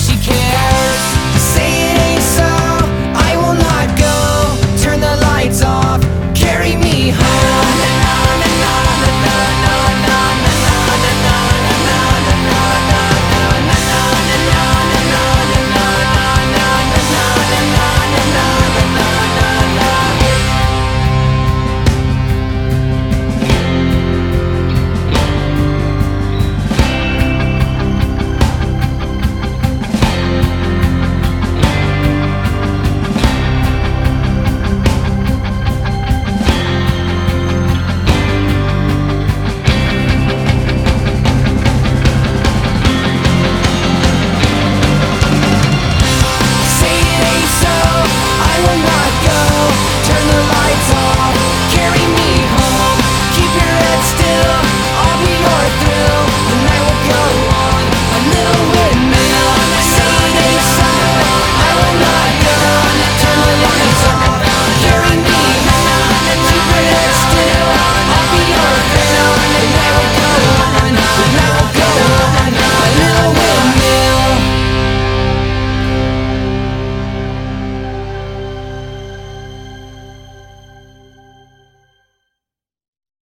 she cares.